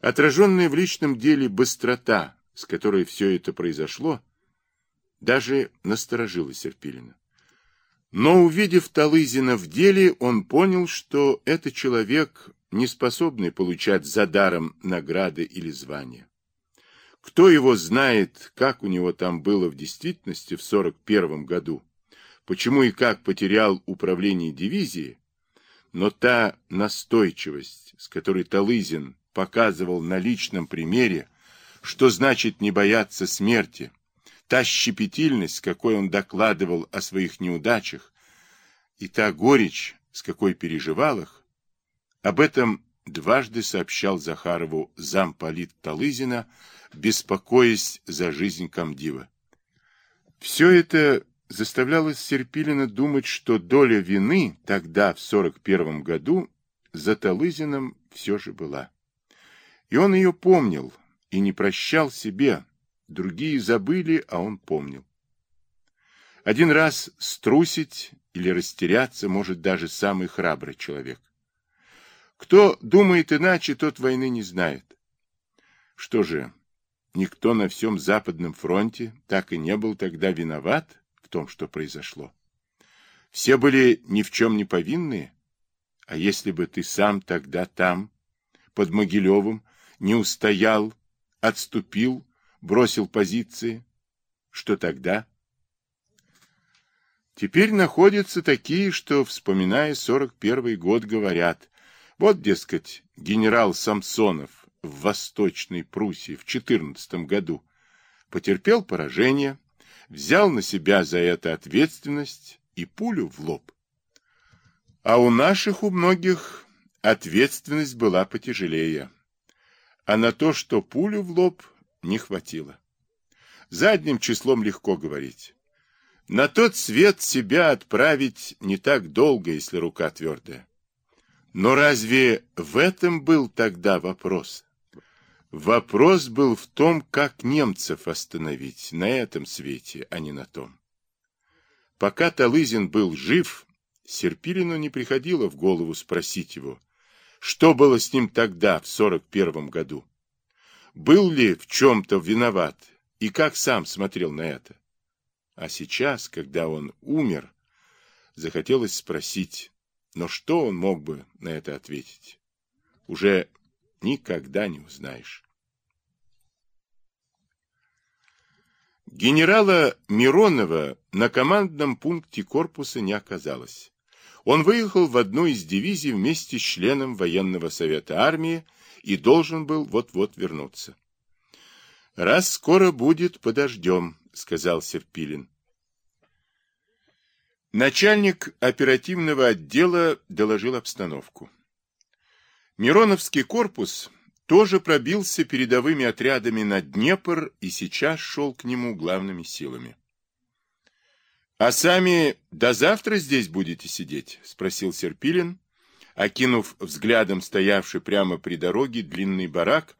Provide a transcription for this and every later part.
Отраженная в личном деле быстрота, с которой все это произошло, даже насторожила Серпилина. Но, увидев Талызина в деле, он понял, что это человек, не способный получать за даром награды или звания. Кто его знает, как у него там было в действительности в 41 году, почему и как потерял управление дивизии, но та настойчивость, с которой Талызин показывал на личном примере, что значит не бояться смерти, та щепетильность, какой он докладывал о своих неудачах, и та горечь, с какой переживал их, об этом дважды сообщал Захарову замполит Талызина, беспокоясь за жизнь комдива. Все это заставляло Серпилина думать, что доля вины тогда, в 41 году, за Талызиным все же была. И он ее помнил и не прощал себе. Другие забыли, а он помнил. Один раз струсить или растеряться может даже самый храбрый человек. Кто думает иначе, тот войны не знает. Что же, никто на всем Западном фронте так и не был тогда виноват в том, что произошло. Все были ни в чем не повинные. А если бы ты сам тогда там, под Могилевым, не устоял, отступил, бросил позиции, что тогда? Теперь находятся такие, что, вспоминая 41 год, говорят, вот, дескать, генерал Самсонов в Восточной Пруссии в 14 году потерпел поражение, взял на себя за это ответственность и пулю в лоб. А у наших, у многих, ответственность была потяжелее а на то, что пулю в лоб, не хватило. Задним числом легко говорить. На тот свет себя отправить не так долго, если рука твердая. Но разве в этом был тогда вопрос? Вопрос был в том, как немцев остановить на этом свете, а не на том. Пока Талызин был жив, Серпилину не приходило в голову спросить его, что было с ним тогда, в 41 году? Был ли в чем-то виноват и как сам смотрел на это? А сейчас, когда он умер, захотелось спросить, но что он мог бы на это ответить? Уже никогда не узнаешь. Генерала Миронова на командном пункте корпуса не оказалось. Он выехал в одну из дивизий вместе с членом военного совета армии и должен был вот-вот вернуться. «Раз скоро будет, подождем», — сказал Серпилин. Начальник оперативного отдела доложил обстановку. Мироновский корпус тоже пробился передовыми отрядами на Днепр и сейчас шел к нему главными силами. «А сами до завтра здесь будете сидеть?» — спросил Серпилин, окинув взглядом стоявший прямо при дороге длинный барак,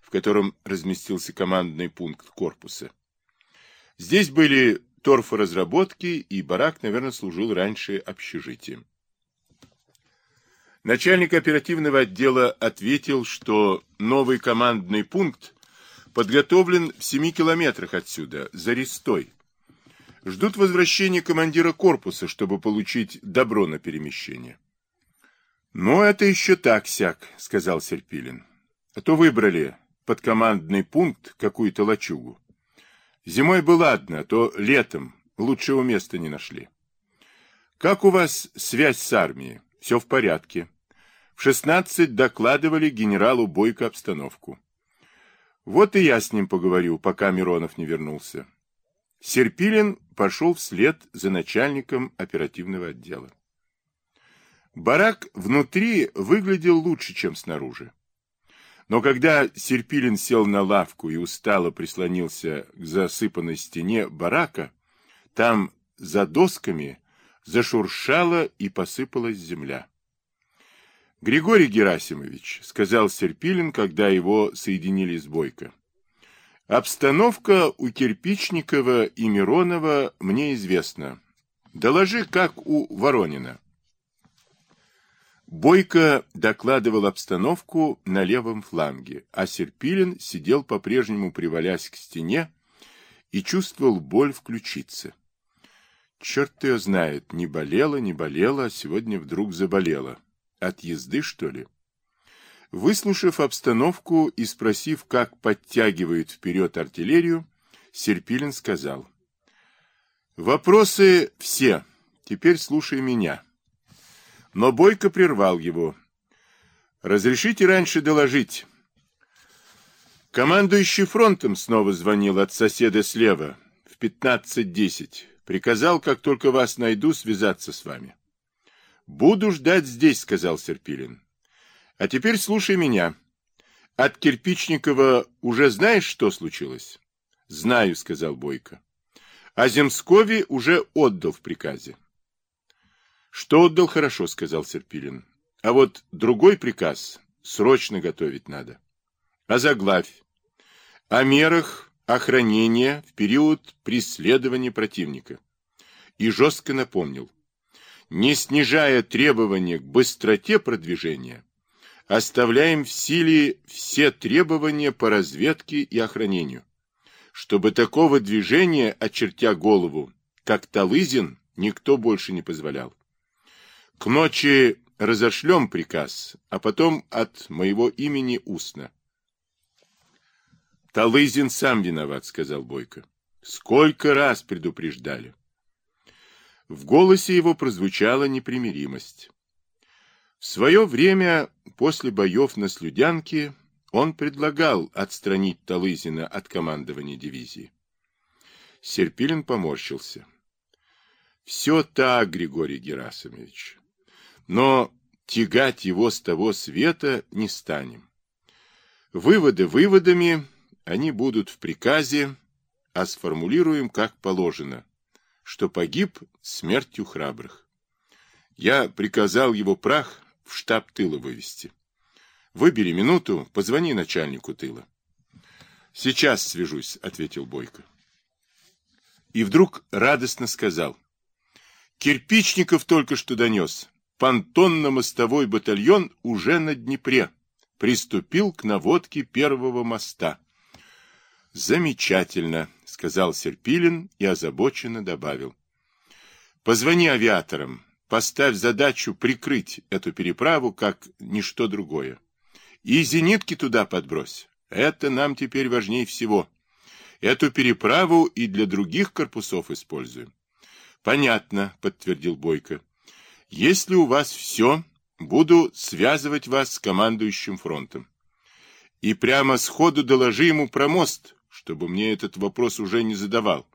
в котором разместился командный пункт корпуса. Здесь были торфоразработки, и барак, наверное, служил раньше общежитием. Начальник оперативного отдела ответил, что новый командный пункт подготовлен в семи километрах отсюда, за Рестой, ждут возвращения командира корпуса, чтобы получить добро на перемещение. «Ну, это еще так-сяк», — сказал Серпилин. «А то выбрали под командный пункт какую-то лачугу. Зимой бы ладно, а то летом лучшего места не нашли. Как у вас связь с армией? Все в порядке. В шестнадцать докладывали генералу Бойко обстановку. Вот и я с ним поговорю, пока Миронов не вернулся. Серпилин пошел вслед за начальником оперативного отдела. Барак внутри выглядел лучше, чем снаружи. Но когда Серпилин сел на лавку и устало прислонился к засыпанной стене барака, там за досками зашуршала и посыпалась земля. «Григорий Герасимович», — сказал Серпилин, когда его соединили с Бойко, Обстановка у Кирпичникова и Миронова мне известна. Доложи, как у Воронина. Бойко докладывал обстановку на левом фланге, а Серпилин сидел по-прежнему привалясь к стене и чувствовал боль в ключице. Черт ее знает, не болела, не болела, а сегодня вдруг заболела. От езды, что ли? Выслушав обстановку и спросив, как подтягивают вперед артиллерию, Серпилин сказал. «Вопросы все. Теперь слушай меня». Но Бойко прервал его. «Разрешите раньше доложить». Командующий фронтом снова звонил от соседа слева в 15.10. Приказал, как только вас найду, связаться с вами. «Буду ждать здесь», — сказал Серпилин. «А теперь слушай меня. От Кирпичникова уже знаешь, что случилось?» «Знаю», — сказал Бойко. «А Земскове уже отдал в приказе. Что отдал хорошо, сказал Серпилин. А вот другой приказ срочно готовить надо. А заглавь. О мерах охранения в период преследования противника. И жестко напомнил. Не снижая требования к быстроте продвижения, оставляем в силе все требования по разведке и охранению, чтобы такого движения, очертя голову, как Талызин, никто больше не позволял. К ночи разошлем приказ, а потом от моего имени устно. Талызин сам виноват, сказал Бойко. Сколько раз предупреждали. В голосе его прозвучала непримиримость. В свое время, после боев на Слюдянке, он предлагал отстранить Талызина от командования дивизии. Серпилин поморщился. Все так, Григорий Герасимович но тягать его с того света не станем. Выводы выводами, они будут в приказе, а сформулируем как положено, что погиб смертью храбрых. Я приказал его прах в штаб тыла вывести. Выбери минуту, позвони начальнику тыла. Сейчас свяжусь, ответил Бойко. И вдруг радостно сказал. Кирпичников только что донес понтонно-мостовой батальон уже на Днепре. Приступил к наводке первого моста. «Замечательно», — сказал Серпилин и озабоченно добавил. «Позвони авиаторам, поставь задачу прикрыть эту переправу, как ничто другое. И зенитки туда подбрось. Это нам теперь важнее всего. Эту переправу и для других корпусов используем». «Понятно», — подтвердил Бойко. Если у вас все, буду связывать вас с командующим фронтом. И прямо сходу доложи ему про мост, чтобы мне этот вопрос уже не задавал.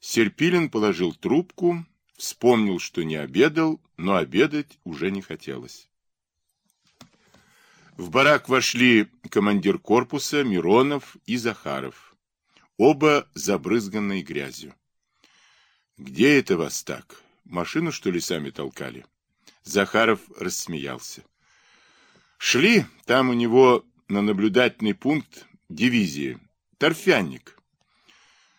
Серпилин положил трубку, вспомнил, что не обедал, но обедать уже не хотелось. В барак вошли командир корпуса Миронов и Захаров, оба забрызганные грязью. «Где это вас так?» Машину, что ли, сами толкали? Захаров рассмеялся. Шли, там у него на наблюдательный пункт дивизии. Торфянник.